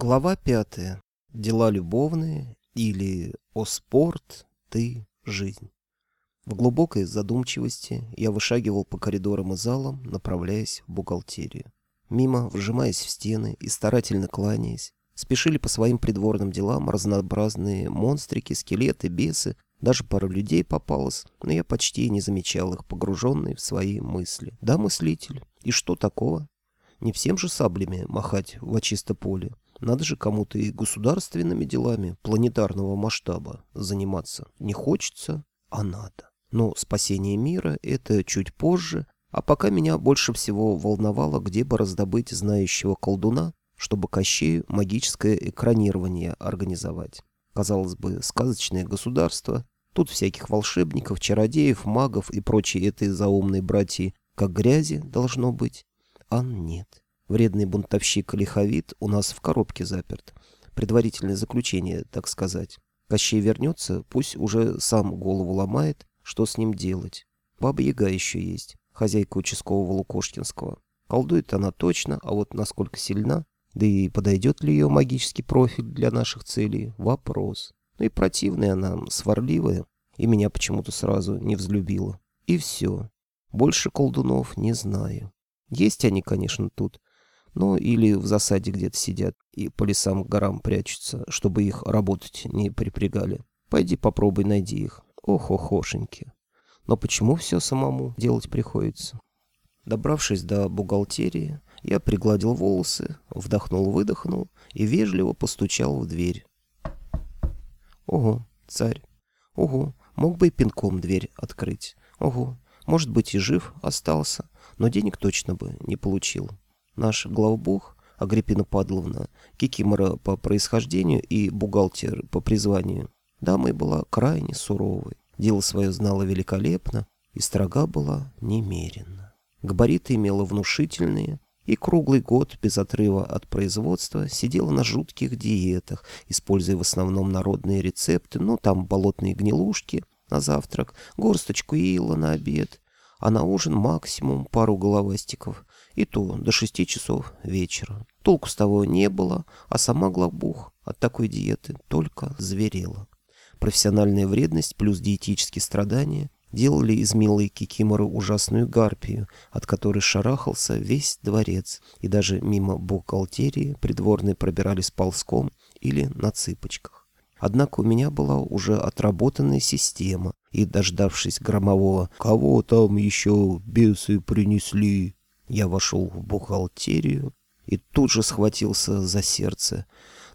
Глава пятая. Дела любовные или «О спорт, ты, жизнь». В глубокой задумчивости я вышагивал по коридорам и залам, направляясь в бухгалтерию. Мимо, вжимаясь в стены и старательно кланяясь, спешили по своим придворным делам разнообразные монстрики, скелеты, бесы, даже пара людей попалась, но я почти не замечал их, погруженные в свои мысли. Да, мыслитель, и что такого? Не всем же саблями махать в чисто поле. Надо же кому-то и государственными делами планетарного масштаба заниматься. Не хочется, а надо. Но спасение мира — это чуть позже, а пока меня больше всего волновало, где бы раздобыть знающего колдуна, чтобы Кощею магическое экранирование организовать. Казалось бы, сказочное государство, тут всяких волшебников, чародеев, магов и прочие этой заумной братьи, как грязи должно быть, а нет. Вредный бунтовщик Лиховит у нас в коробке заперт. Предварительное заключение, так сказать. Кощей вернется, пусть уже сам голову ломает, что с ним делать. Баба-яга еще есть, хозяйка участкового Лукошкинского. Колдует она точно, а вот насколько сильна, да и подойдет ли ее магический профиль для наших целей, вопрос. Ну и противная она, сварливая, и меня почему-то сразу не взлюбила. И все. Больше колдунов не знаю. Есть они, конечно, тут, ну, или в засаде где-то сидят и по лесам горам прячутся, чтобы их работать не припрягали. Пойди попробуй найди их. Ох-охошеньки. Но почему все самому делать приходится? Добравшись до бухгалтерии, я пригладил волосы, вдохнул-выдохнул и вежливо постучал в дверь. Ого, царь. Ого, мог бы и пинком дверь открыть. Ого, может быть и жив остался, но денег точно бы не получил. Наш главбух, Агриппина Падловна, кикимора по происхождению и бухгалтер по призванию, дамой была крайне суровой. Дело свое знала великолепно и строга была немеренно. Габариты имела внушительные, и круглый год без отрыва от производства сидела на жутких диетах, используя в основном народные рецепты, ну там болотные гнилушки на завтрак, горсточку ила на обед, а на ужин максимум пару головастиков, и то до шести часов вечера. Толку с того не было, а сама главбух от такой диеты только зверела. Профессиональная вредность плюс диетические страдания делали из милой кикиморы ужасную гарпию, от которой шарахался весь дворец, и даже мимо бухгалтерии придворные пробирались ползком или на цыпочках. Однако у меня была уже отработанная система, и, дождавшись громового «Кого там еще бесы принесли?», я вошел в бухгалтерию и тут же схватился за сердце.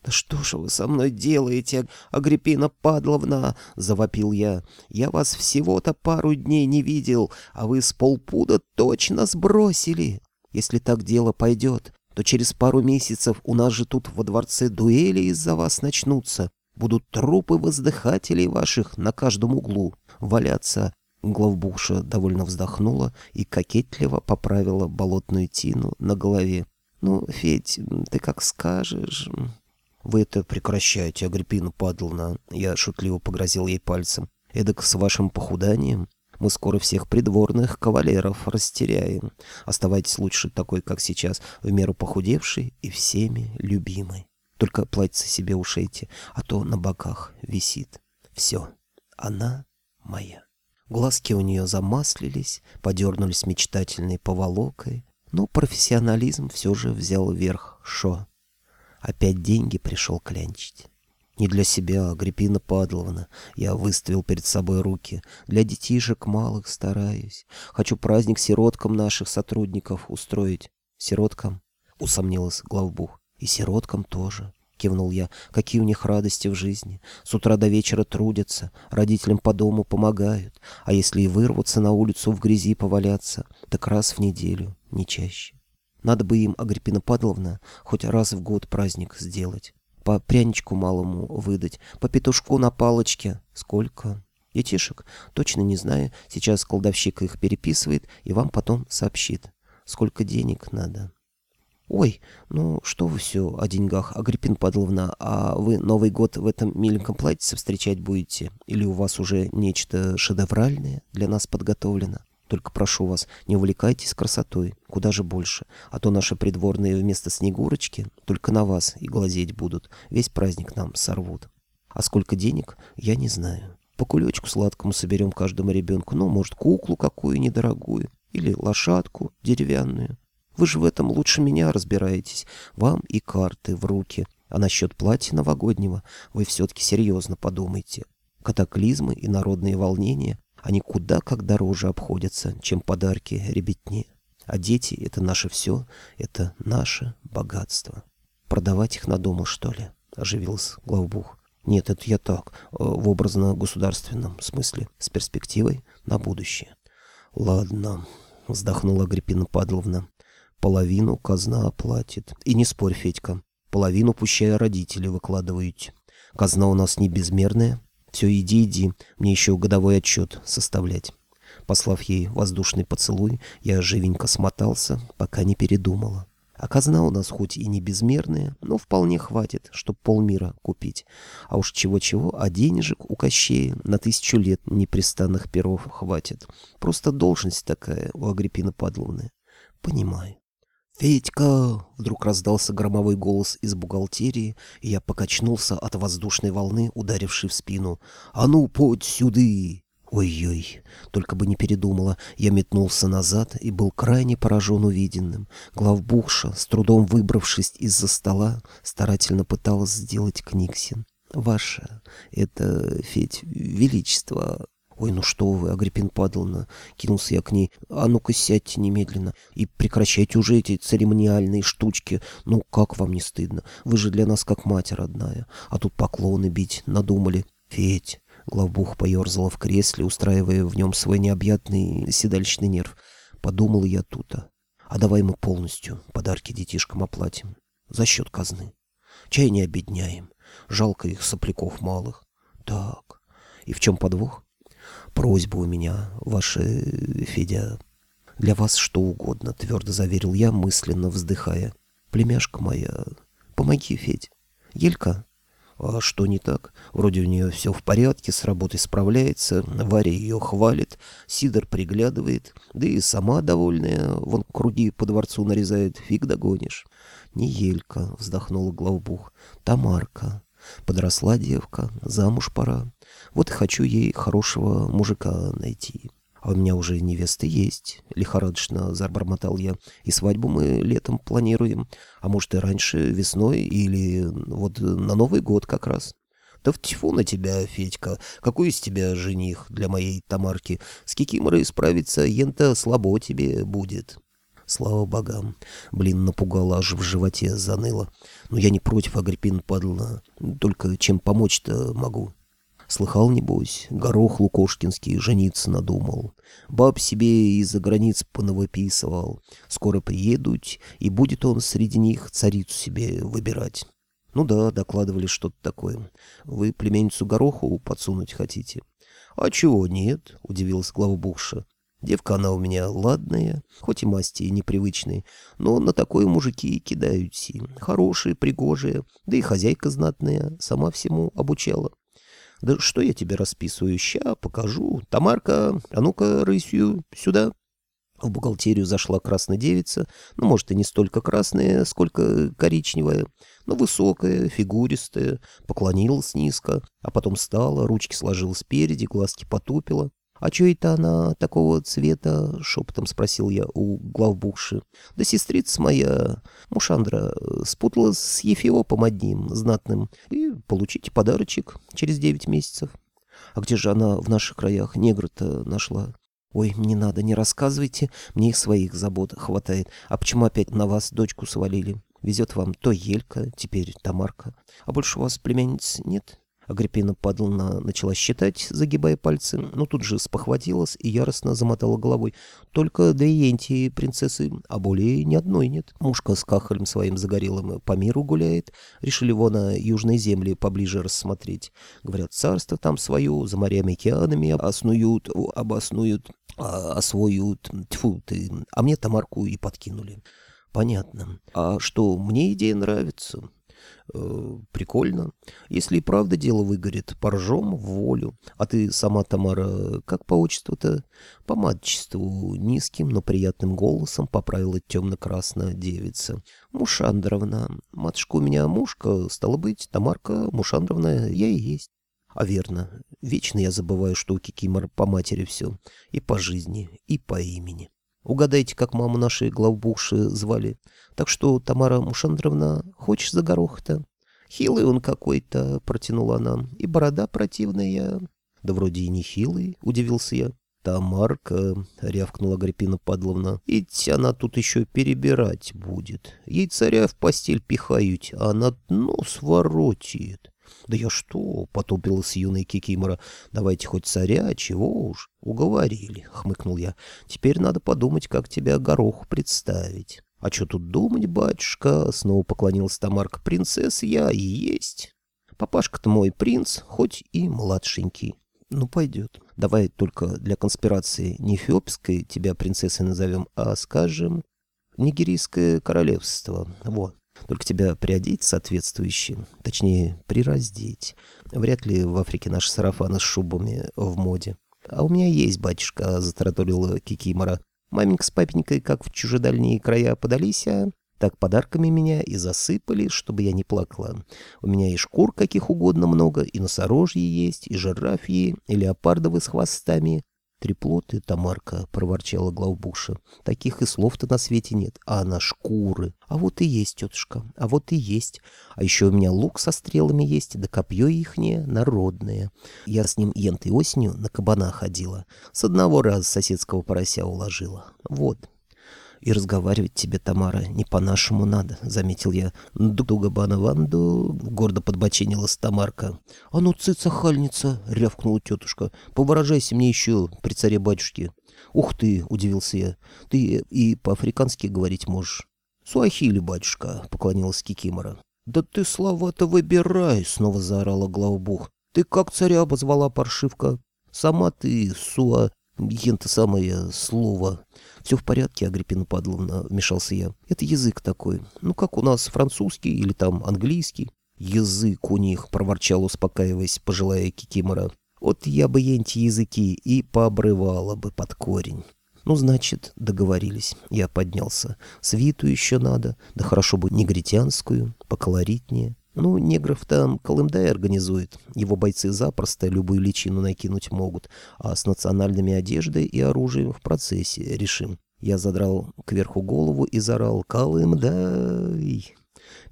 «Да что же вы со мной делаете, Агриппина Падловна?» — завопил я. «Я вас всего-то пару дней не видел, а вы с полпуда точно сбросили. Если так дело пойдет, то через пару месяцев у нас же тут во дворце дуэли из-за вас начнутся. Будут трупы воздыхателей ваших на каждом углу валяться. Главбуша довольно вздохнула и кокетливо поправила болотную тину на голове. «Ну, Федь, ты как скажешь...» «Вы это прекращайте, Агриппина Падловна!» Я шутливо погрозил ей пальцем. «Эдак с вашим похуданием мы скоро всех придворных кавалеров растеряем. Оставайтесь лучше такой, как сейчас, в меру похудевшей и всеми любимой». Только платье себе ушейте, а то на боках висит. Все, она моя. Глазки у нее замаслились, подернулись мечтательной поволокой, но профессионализм все же взял верх. Шо? Опять деньги пришел клянчить. Не для себя, Агриппина Падловна. Я выставил перед собой руки. Для детишек малых стараюсь. Хочу праздник сироткам наших сотрудников устроить. Сироткам? Усомнилась главбух. И сироткам тоже, кивнул я. Какие у них радости в жизни. С утра до вечера трудятся, родителям по дому помогают. А если и вырваться на улицу в грязи поваляться, так раз в неделю, не чаще. Надо бы им, Агриппина Падловна, хоть раз в год праздник сделать. По пряничку малому выдать, по петушку на палочке. Сколько? Детишек? Точно не знаю. Сейчас колдовщик их переписывает и вам потом сообщит. Сколько денег надо. «Ой, ну что вы все о деньгах, Агриппин Падловна, а вы Новый год в этом миленьком платьице встречать будете? Или у вас уже нечто шедевральное для нас подготовлено?» Только прошу вас, не увлекайтесь красотой, куда же больше, а то наши придворные вместо Снегурочки только на вас и глазеть будут, весь праздник нам сорвут. А сколько денег, я не знаю. По кулечку сладкому соберем каждому ребенку, ну, может, куклу какую недорогую или лошадку деревянную. Вы же в этом лучше меня разбираетесь. Вам и карты в руки. А насчет платья новогоднего вы все-таки серьезно подумайте. Катаклизмы и народные волнения, они куда как дороже обходятся, чем подарки ребятне. А дети — это наше все, это наше богатство. Продавать их надумал, что ли? Оживился главбух. Нет, это я так, э, в образно-государственном смысле, с перспективой на будущее. Ладно, вздохнула Агриппина Падловна. Половину казна оплатит. И не спорь, Федька, половину пущая родители выкладываете. Казна у нас не безмерная. Все, иди, иди, мне еще годовой отчет составлять. Послав ей воздушный поцелуй, я живенько смотался, пока не передумала. А казна у нас хоть и не безмерная, но вполне хватит, чтоб полмира купить. А уж чего-чего, а денежек у Кощея на тысячу лет непрестанных перов хватит. Просто должность такая у Агриппины Падловны. Понимаю. «Федька!» — вдруг раздался громовой голос из бухгалтерии, и я покачнулся от воздушной волны, ударившей в спину. «А ну, подь сюды!» Ой-ой, только бы не передумала, я метнулся назад и был крайне поражен увиденным. Главбухша, с трудом выбравшись из-за стола, старательно пыталась сделать Книксин. «Ваше, это, Федь, величество...» «Ой, ну что вы, Агриппин Падловна!» — кинулся я к ней. «А ну-ка сядьте немедленно и прекращайте уже эти церемониальные штучки. Ну, как вам не стыдно? Вы же для нас как мать родная. А тут поклоны бить надумали. Федь, Главбух поерзала в кресле, устраивая в нем свой необъятный седалищный нерв. Подумал я тут-то. А давай мы полностью подарки детишкам оплатим. За счет казны. Чай не обедняем. Жалко их сопляков малых. Так. И в чем подвох? Просьба у меня, ваше Федя. Для вас что угодно, твердо заверил я, мысленно вздыхая. Племяшка моя, помоги, Федь. Елька, а что не так? Вроде у нее все в порядке, с работой справляется, Варя ее хвалит, Сидор приглядывает, да и сама довольная, вон круги по дворцу нарезает, фиг догонишь. Не Елька, вздохнула главбух, Тамарка. Подросла девка, замуж пора. Вот и хочу ей хорошего мужика найти. А у меня уже невесты есть, лихорадочно забормотал я. И свадьбу мы летом планируем. А может и раньше, весной или вот на Новый год как раз. Да в тьфу на тебя, Федька. Какой из тебя жених для моей Тамарки? С Кикиморой справиться ента слабо тебе будет. Слава богам. Блин, напугало, аж в животе заныло. Но я не против, Агриппин падла. Только чем помочь-то могу. Слыхал, небось, горох Лукошкинский жениться надумал. Баб себе из-за границ понавыписывал. Скоро приедут, и будет он среди них царицу себе выбирать. Ну да, докладывали что-то такое. Вы племенницу гороху подсунуть хотите? А чего нет, удивился главбухша. Девка она у меня ладная, хоть и масти непривычные, но на такое мужики кидаются. Хорошие, пригожие, да и хозяйка знатная, сама всему обучала. Да что я тебе расписываю? Ща покажу. Тамарка, а ну-ка, рысью, сюда. В бухгалтерию зашла красная девица, ну, может, и не столько красная, сколько коричневая, но высокая, фигуристая, поклонилась низко, а потом встала, ручки сложила спереди, глазки потупила. «А чё это она такого цвета?» — шепотом спросил я у главбухши. «Да сестрица моя, Мушандра, спуталась с Ефиопом одним, знатным, и получите подарочек через девять месяцев». «А где же она в наших краях негра-то нашла?» «Ой, не надо, не рассказывайте, мне их своих забот хватает. А почему опять на вас дочку свалили? Везет вам то Елька, теперь Тамарка. А больше у вас племянниц нет?» Агриппина Падловна начала считать, загибая пальцы, но тут же спохватилась и яростно замотала головой. Только Деентии принцессы, а более ни одной нет. Мушка с кахалем своим загорелым по миру гуляет. Решили его на южной земле поближе рассмотреть. Говорят, царство там свое, за морями океанами оснуют, обоснуют, а, освоют. Тьфу ты, а мне Тамарку и подкинули. Понятно. А что, мне идея нравится. Э, прикольно. Если и правда дело выгорит, поржем в волю. А ты сама, Тамара, как по отчеству-то? По матчеству низким, но приятным голосом поправила темно-красная девица. Мушандровна. Матушка у меня мушка, стало быть, Тамарка Мушандровна я и есть. А верно, вечно я забываю, что у Кикимора по матери все. И по жизни, и по имени. Угадайте, как маму нашей главбухши звали. Так что, Тамара Мушандровна, хочешь за горох-то? Хилый он какой-то, протянула она, и борода противная. Да вроде и не хилый, удивился я. «Тамарка», — рявкнула Агриппина Падловна, — «ведь она тут еще перебирать будет. Ей царя в постель пихают, а она нос воротит». «Да я что?» — потупилась юная Кикимора. «Давайте хоть царя, чего уж». «Уговорили», — хмыкнул я. «Теперь надо подумать, как тебя гороху представить». «А что тут думать, батюшка?» — снова поклонилась Тамарка. «Принцесса я и есть. Папашка-то мой принц, хоть и младшенький». «Ну, пойдет. Давай только для конспирации не эфиопской тебя принцессой назовем, а, скажем, нигерийское королевство. Вот. Только тебя приодеть соответствующе, точнее, прираздеть. Вряд ли в Африке наши сарафаны с шубами в моде. А у меня есть, батюшка, — затараторила Кикимора. Маменька с папенькой как в чужедальние края подались, а так подарками меня и засыпали, чтобы я не плакала. У меня и шкур каких угодно много, и носорожьи есть, и жирафьи, и леопардовы с хвостами. «Трепло ты, Тамарка», — проворчала главбуша. «Таких и слов-то на свете нет, а она шкуры. А вот и есть, тетушка, а вот и есть. А еще у меня лук со стрелами есть, да копье ихнее народное. Я с ним ентой осенью на кабана ходила. С одного раза соседского порося уложила. Вот». «И разговаривать тебе, Тамара, не по-нашему надо», — заметил я. «Дуга-бана-ванду», — гордо подбоченилась Тамарка. «А ну, цыца-хальница», — рявкнула тетушка. «Повыражайся мне еще при царе-батюшке». «Ух ты!» — удивился я. «Ты и по-африкански говорить можешь». «Суахили, батюшка», — поклонилась Кикимора. «Да ты слова-то выбирай!» — снова заорала главбух. «Ты как царя обозвала паршивка? Сама ты, суа...» Ента самое слово. Все в порядке, Агриппина Падловна, вмешался я. Это язык такой. Ну, как у нас французский или там английский. Язык у них, проворчал, успокаиваясь, пожилая Кикимора. Вот я бы енти языки и пообрывала бы под корень. Ну, значит, договорились. Я поднялся. Свиту еще надо, да хорошо бы негритянскую, поколоритнее. Ну, негров там Колымдай организует. Его бойцы запросто любую личину накинуть могут, а с национальными одеждой и оружием в процессе решим. Я задрал кверху голову и заорал «Колымдай!».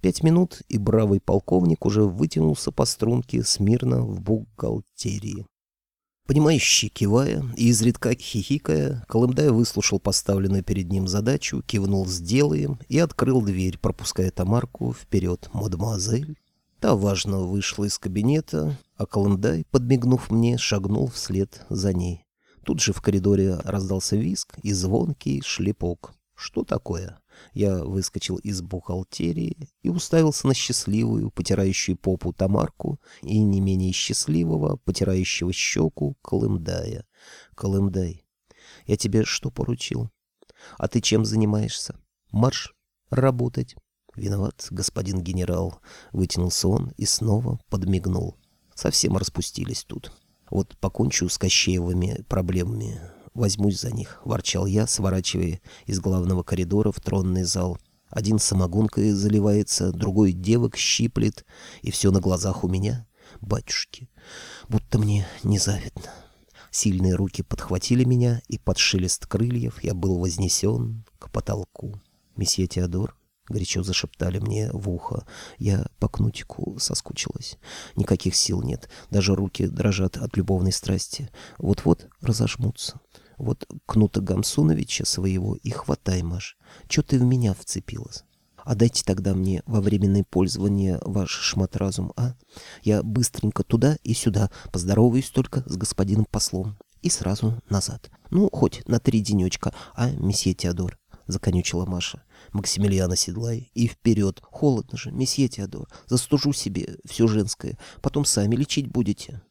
Пять минут, и бравый полковник уже вытянулся по струнке смирно в бухгалтерии. Понимающий кивая и изредка хихикая, Колымдай выслушал поставленную перед ним задачу, кивнул «сделаем» и открыл дверь, пропуская Тамарку вперед. «Мадемуазель». Та важно вышла из кабинета, а Колымдай, подмигнув мне, шагнул вслед за ней. Тут же в коридоре раздался виск и звонкий шлепок. «Что такое?» Я выскочил из бухгалтерии и уставился на счастливую, потирающую попу Тамарку и не менее счастливого, потирающего щеку Колымдая. Колымдай, я тебе что поручил? А ты чем занимаешься? Марш, работать. Виноват, господин генерал. Вытянулся он и снова подмигнул. Совсем распустились тут. Вот покончу с Кощеевыми проблемами возьмусь за них», — ворчал я, сворачивая из главного коридора в тронный зал. Один самогонкой заливается, другой девок щиплет, и все на глазах у меня. Батюшки, будто мне незавидно. Сильные руки подхватили меня, и под шелест крыльев я был вознесен к потолку. «Месье Теодор?» — горячо зашептали мне в ухо. Я по кнутику соскучилась. Никаких сил нет, даже руки дрожат от любовной страсти. Вот-вот разожмутся. Вот Кнута Гамсуновича своего и хватай, Маш. Чё ты в меня вцепилась? А дайте тогда мне во временное пользование ваш шмат-разум, а? Я быстренько туда и сюда, поздороваюсь только с господином послом. И сразу назад. Ну, хоть на три денечка, а, месье Теодор? Законючила Маша. Максимилиана седлай и вперед. Холодно же, месье Теодор. Застужу себе все женское. Потом сами лечить будете.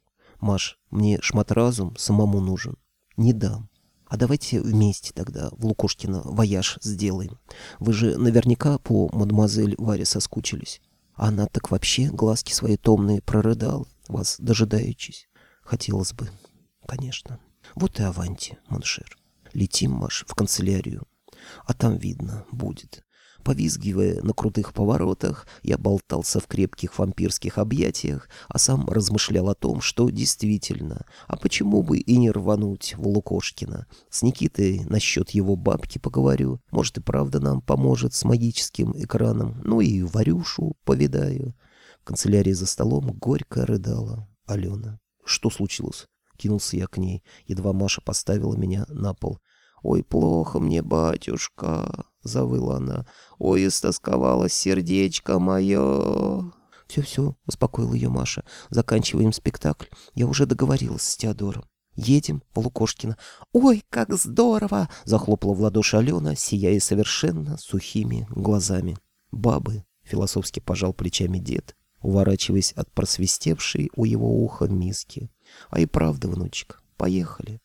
Маш, мне шмат-разум самому нужен. Не дам. А давайте вместе тогда в Лукошкино вояж сделаем. Вы же наверняка по мадемуазель Варе соскучились. Она так вообще глазки свои томные прорыдала, вас дожидаючись. Хотелось бы, конечно. Вот и аванти, маншер. Летим, Маш, в канцелярию. А там видно будет. Повизгивая на крутых поворотах, я болтался в крепких вампирских объятиях, а сам размышлял о том, что действительно, а почему бы и не рвануть в Лукошкина. С Никитой насчет его бабки поговорю, может и правда нам поможет с магическим экраном, ну и Варюшу повидаю. В канцелярии за столом горько рыдала Алена. Что случилось? Кинулся я к ней, едва Маша поставила меня на пол. «Ой, плохо мне, батюшка!» — завыла она. «Ой, истосковалось сердечко мое!» «Все-все», — успокоила ее Маша. «Заканчиваем спектакль. Я уже договорилась с Теодором. Едем в Лукошкино». «Ой, как здорово!» — захлопала в ладоши Алена, сияя совершенно сухими глазами. «Бабы!» — философски пожал плечами дед, уворачиваясь от просвистевшей у его уха миски. «А и правда, внучек, поехали».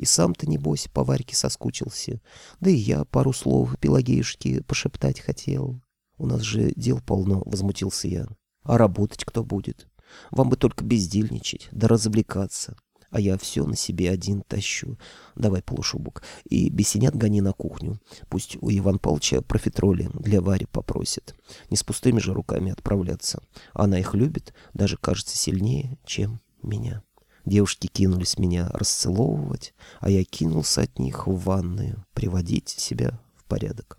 И сам-то, небось, по Варьке соскучился. Да и я пару слов Пелагеюшке пошептать хотел. У нас же дел полно, — возмутился я. А работать кто будет? Вам бы только бездельничать, да развлекаться. А я все на себе один тащу. Давай полушубок. И бесенят гони на кухню. Пусть у Иван Павловича профитроли для Вари попросит. Не с пустыми же руками отправляться. Она их любит, даже кажется сильнее, чем меня. Девушки кинулись меня расцеловывать, а я кинулся от них в ванную, приводить себя в порядок.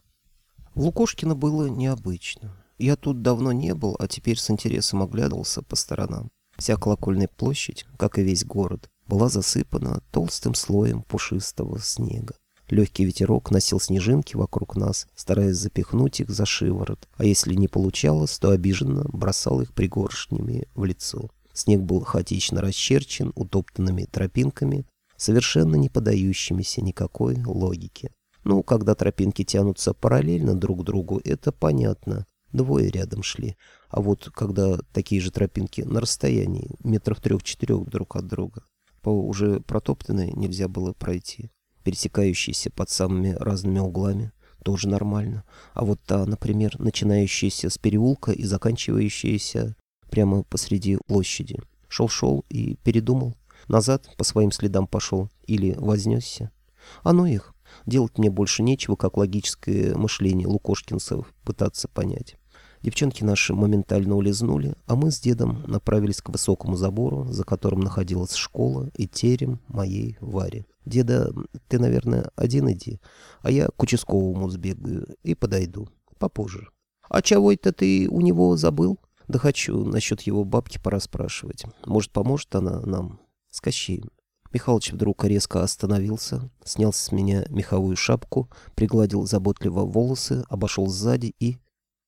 Лукошкино было необычно. Я тут давно не был, а теперь с интересом оглядывался по сторонам. Вся колокольная площадь, как и весь город, была засыпана толстым слоем пушистого снега. Легкий ветерок носил снежинки вокруг нас, стараясь запихнуть их за шиворот, а если не получалось, то обиженно бросал их пригоршнями в лицо. Снег был хаотично расчерчен утоптанными тропинками, совершенно не поддающимися никакой логике. Ну, когда тропинки тянутся параллельно друг другу, это понятно. Двое рядом шли. А вот когда такие же тропинки на расстоянии метров трех-четырех друг от друга, по уже протоптанной нельзя было пройти. Пересекающиеся под самыми разными углами, тоже нормально. А вот та, например, начинающаяся с переулка и заканчивающаяся прямо посреди площади. Шел-шел и передумал. Назад по своим следам пошел или вознесся. Ну их. Делать мне больше нечего, как логическое мышление лукошкинцев пытаться понять. Девчонки наши моментально улизнули, а мы с дедом направились к высокому забору, за которым находилась школа и терем моей Вари. «Деда, ты, наверное, один иди, а я к участковому сбегаю и подойду. Попозже». «А чего это ты у него забыл?» Да хочу насчет его бабки пора спрашивать. Может, поможет она нам с Кощеем. Михалыч вдруг резко остановился, снял с меня меховую шапку, пригладил заботливо волосы, обошел сзади и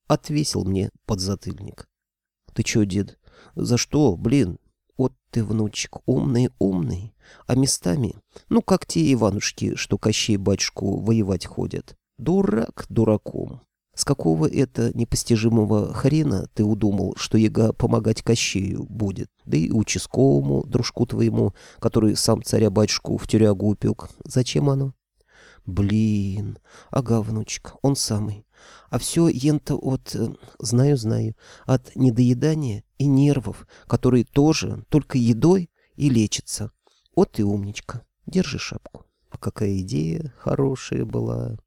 отвесил мне подзатыльник. — Ты чё, дед? За что, блин? Вот ты, внучек, умный-умный, а местами, ну, как те Иванушки, что Кощей батюшку воевать ходят. Дурак дураком. С какого это непостижимого хрена ты удумал, что яга помогать Кощею будет? Да и участковому, дружку твоему, который сам царя-батюшку в тюрягу упек. Зачем оно? Блин, ага, внучек, он самый. А все ента от, э, знаю, знаю, от недоедания и нервов, которые тоже только едой и лечатся. Вот ты умничка, держи шапку. Какая идея хорошая была.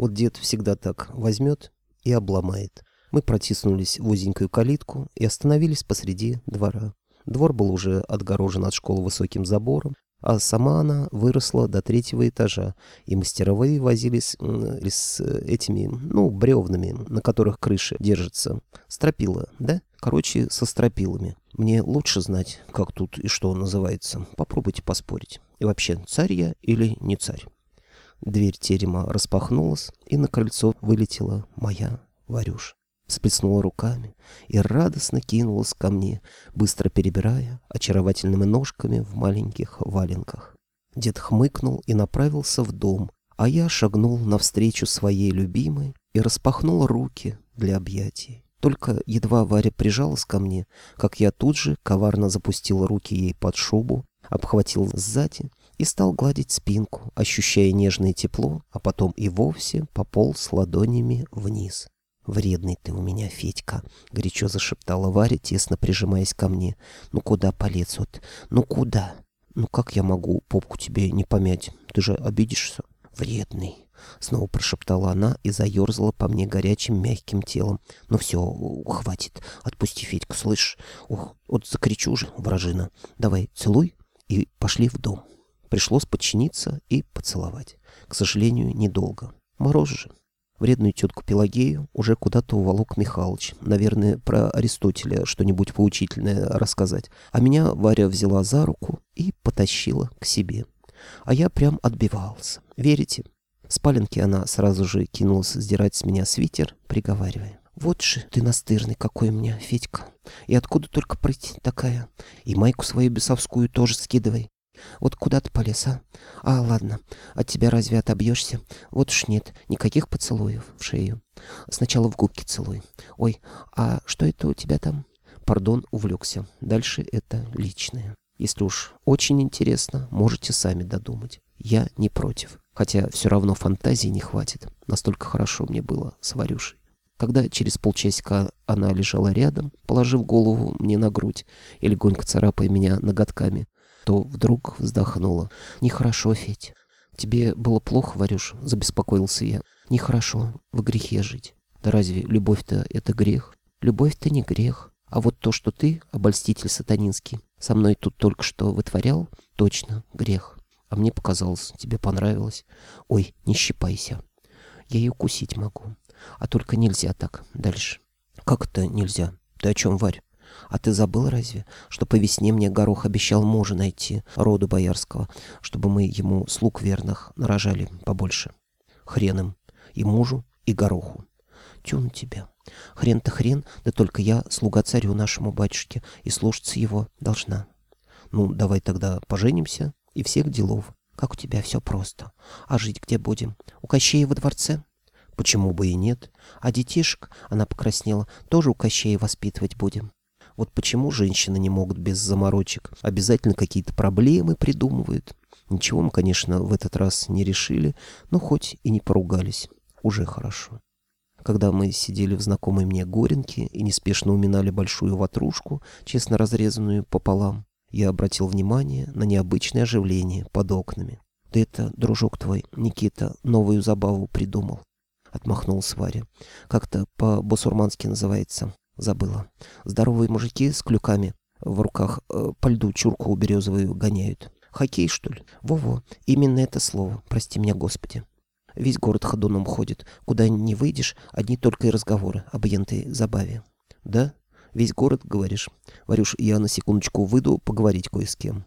Вот дед всегда так возьмет и обломает. Мы протиснулись в узенькую калитку и остановились посреди двора. Двор был уже отгорожен от школы высоким забором, а сама она выросла до третьего этажа, и мастеровые возились с этими, ну, бревнами, на которых крыша держится. Стропила, да? Короче, со стропилами. Мне лучше знать, как тут и что называется. Попробуйте поспорить. И вообще, царь я или не царь? Дверь терема распахнулась, и на крыльцо вылетела моя Варюша. Сплеснула руками и радостно кинулась ко мне, быстро перебирая очаровательными ножками в маленьких валенках. Дед хмыкнул и направился в дом, а я шагнул навстречу своей любимой и распахнул руки для объятий. Только едва Варя прижалась ко мне, как я тут же коварно запустил руки ей под шубу, обхватил сзади и стал гладить спинку, ощущая нежное тепло, а потом и вовсе пополз ладонями вниз. «Вредный ты у меня, Федька», — горячо зашептала Варя, тесно прижимаясь ко мне. «Ну куда полез вот? Ну куда?» «Ну как я могу попку тебе не помять? Ты же обидишься?» «Вредный», — снова прошептала она и заерзала по мне горячим мягким телом. «Ну все, хватит. Отпусти, Федька, слышь? Ох, вот закричу же, вражина. Давай, целуй и пошли в дом». Пришлось подчиниться и поцеловать. К сожалению, недолго. Мороз же. Вредную тетку Пелагею уже куда-то уволок Михалыч. Наверное, про Аристотеля что-нибудь поучительное рассказать. А меня Варя взяла за руку и потащила к себе. А я прям отбивался. Верите? В спаленке она сразу же кинулась сдирать с меня свитер, приговаривая. «Вот же ты настырный какой у меня, Федька. И откуда только прыть такая? И майку свою бесовскую тоже скидывай. Вот куда ты полез, а? А, ладно, от тебя разве отобьешься? Вот уж нет, никаких поцелуев в шею. Сначала в губки целуй. Ой, а что это у тебя там? Пардон, увлекся. Дальше это личное. Если уж очень интересно, можете сами додумать. Я не против. Хотя все равно фантазии не хватит. Настолько хорошо мне было с Варюшей. Когда через полчасика она лежала рядом, положив голову мне на грудь и легонько царапая меня ноготками, то вдруг вздохнула. «Нехорошо, Федь. Тебе было плохо, Варюш?» — забеспокоился я. «Нехорошо в грехе жить. Да разве любовь-то это грех? Любовь-то не грех. А вот то, что ты, обольститель сатанинский, со мной тут только что вытворял, точно грех. А мне показалось, тебе понравилось. Ой, не щипайся. Я ее укусить могу. А только нельзя так дальше. Как это нельзя? Ты о чем, Варь? А ты забыл разве, что по весне мне Горох обещал мужа найти, роду боярского, чтобы мы ему слуг верных нарожали побольше? Хрен им. И мужу, и Гороху. Тю на тебя. Хрен-то хрен, да только я слуга царю нашему батюшке, и слушаться его должна. Ну, давай тогда поженимся, и всех делов. Как у тебя все просто. А жить где будем? У Кощея во дворце? Почему бы и нет? А детишек, она покраснела, тоже у Кощея воспитывать будем. Вот почему женщины не могут без заморочек? Обязательно какие-то проблемы придумывают. Ничего мы, конечно, в этот раз не решили, но хоть и не поругались. Уже хорошо. Когда мы сидели в знакомой мне горенке и неспешно уминали большую ватрушку, честно разрезанную пополам, я обратил внимание на необычное оживление под окнами. «Да это, дружок твой, Никита, новую забаву придумал», — отмахнулась Варя. «Как-то по-босурмански называется. Забыла. Здоровые мужики с клюками в руках э, по льду чурку березовую гоняют. Хоккей, что ли? Во-во, именно это слово. Прости меня, Господи. Весь город ходуном ходит. Куда не выйдешь, одни только и разговоры об ентой забаве. Да? Весь город, говоришь? Варюш, я на секундочку выйду поговорить кое с кем.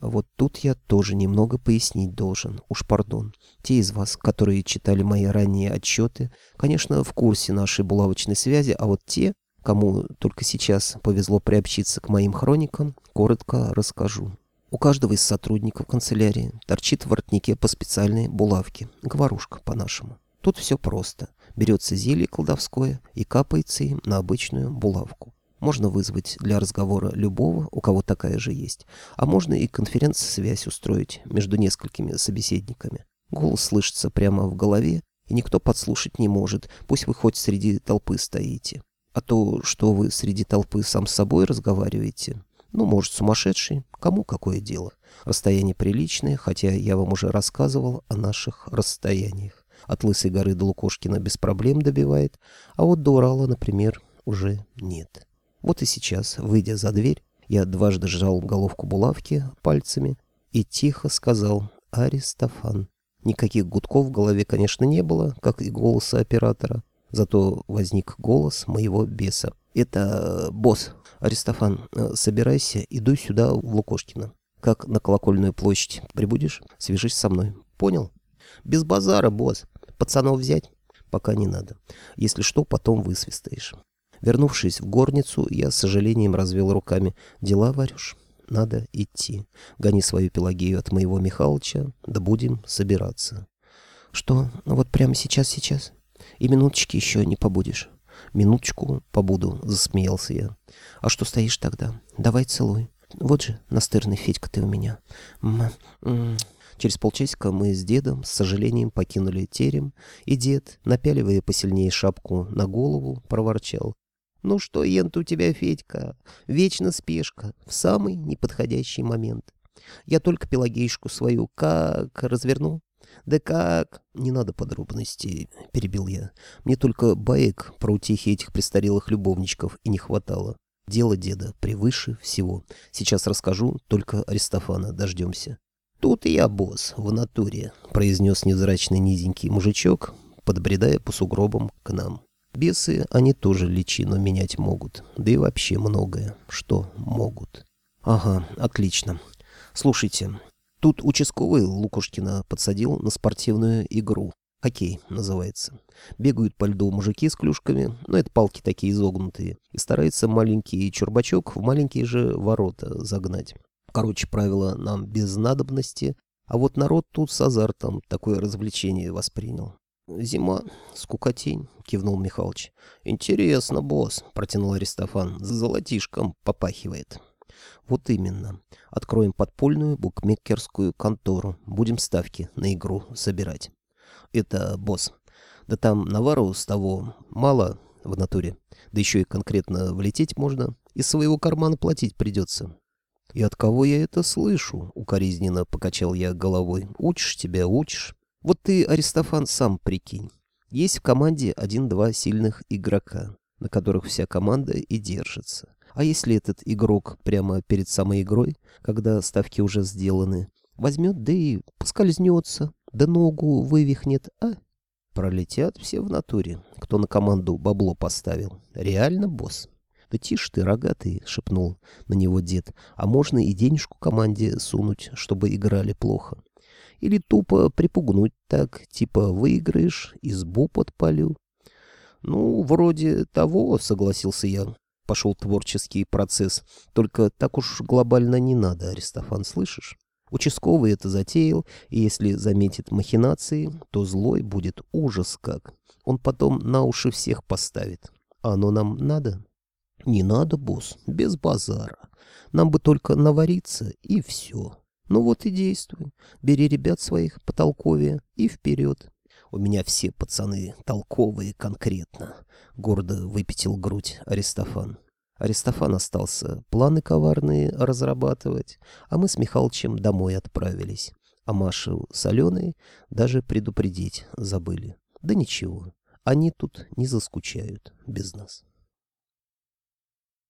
Вот тут я тоже немного пояснить должен, уж пардон. Те из вас, которые читали мои ранние отчеты, конечно, в курсе нашей булавочной связи, а вот те, Кому только сейчас повезло приобщиться к моим хроникам, коротко расскажу. У каждого из сотрудников канцелярии торчит в воротнике по специальной булавке, говорушка по-нашему. Тут все просто. Берется зелье колдовское и капается им на обычную булавку. Можно вызвать для разговора любого, у кого такая же есть, а можно и конференц-связь устроить между несколькими собеседниками. Голос слышится прямо в голове, и никто подслушать не может, пусть вы хоть среди толпы стоите. А то, что вы среди толпы сам с собой разговариваете, ну, может, сумасшедший, кому какое дело. Расстояние приличное, хотя я вам уже рассказывал о наших расстояниях. От Лысой горы до Лукошкина без проблем добивает, а вот до Урала, например, уже нет. Вот и сейчас, выйдя за дверь, я дважды сжал головку булавки пальцами и тихо сказал «Аристофан». Никаких гудков в голове, конечно, не было, как и голоса оператора. Зато возник голос моего беса. «Это босс. Аристофан, э, собирайся, иду сюда, в Лукошкино. Как на колокольную площадь прибудешь, свяжись со мной. Понял? Без базара, босс. Пацанов взять? Пока не надо. Если что, потом высвистаешь». Вернувшись в горницу, я с сожалением развел руками. «Дела, Варюш, надо идти. Гони свою Пелагею от моего Михалыча, да будем собираться». «Что, вот прямо сейчас-сейчас?» И минуточки еще не побудешь. Минуточку побуду, засмеялся я. А что стоишь тогда? Давай целуй. Вот же настырный Федька ты у меня. М -м. Через полчасика мы с дедом с сожалением покинули терем, и дед, напяливая посильнее шапку на голову, проворчал. «Ну что, ент у тебя, Федька? Вечно спешка, в самый неподходящий момент. Я только пелагейшку свою как разверну, «Да как?» «Не надо подробностей», — перебил я. «Мне только баек про утехи этих престарелых любовничков и не хватало. Дело деда превыше всего. Сейчас расскажу, только Аристофана дождемся». «Тут я босс, в натуре», — произнес невзрачный низенький мужичок, подбредая по сугробам к нам. Бесы они тоже личину менять могут, да и вообще многое, что могут. Ага, отлично. Слушайте, Тут участковый Лукушкина подсадил на спортивную игру. Хоккей называется. Бегают по льду мужики с клюшками, но это палки такие изогнутые, и старается маленький чурбачок в маленькие же ворота загнать. Короче, правило нам без надобности, а вот народ тут с азартом такое развлечение воспринял. «Зима, скукотень», — кивнул Михалыч. «Интересно, босс», — протянул Аристофан, — «золотишком попахивает». Вот именно. Откроем подпольную букмекерскую контору. Будем ставки на игру собирать. Это босс. Да там навару с того мало в натуре. Да еще и конкретно влететь можно. Из своего кармана платить придется. И от кого я это слышу? Укоризненно покачал я головой. Учишь тебя, учишь. Вот ты, Аристофан, сам прикинь. Есть в команде один-два сильных игрока, на которых вся команда и держится. А если этот игрок прямо перед самой игрой, когда ставки уже сделаны, возьмет, да и поскользнется, да ногу вывихнет, а? Пролетят все в натуре, кто на команду бабло поставил. Реально, босс? Да тише ты, рогатый, шепнул на него дед. А можно и денежку команде сунуть, чтобы играли плохо. Или тупо припугнуть так, типа выиграешь, избу подпалю. Ну, вроде того, согласился я пошел творческий процесс. Только так уж глобально не надо, Аристофан, слышишь? Участковый это затеял, и если заметит махинации, то злой будет ужас как. Он потом на уши всех поставит. А оно нам надо? Не надо, босс, без базара. Нам бы только навариться, и все. Ну вот и действуй. Бери ребят своих потолковее и вперед. У меня все пацаны толковые конкретно. Гордо выпятил грудь Аристофан. Аристофан остался планы коварные разрабатывать, а мы с Михалычем домой отправились. А Машу с Аленой даже предупредить забыли. Да ничего, они тут не заскучают без нас.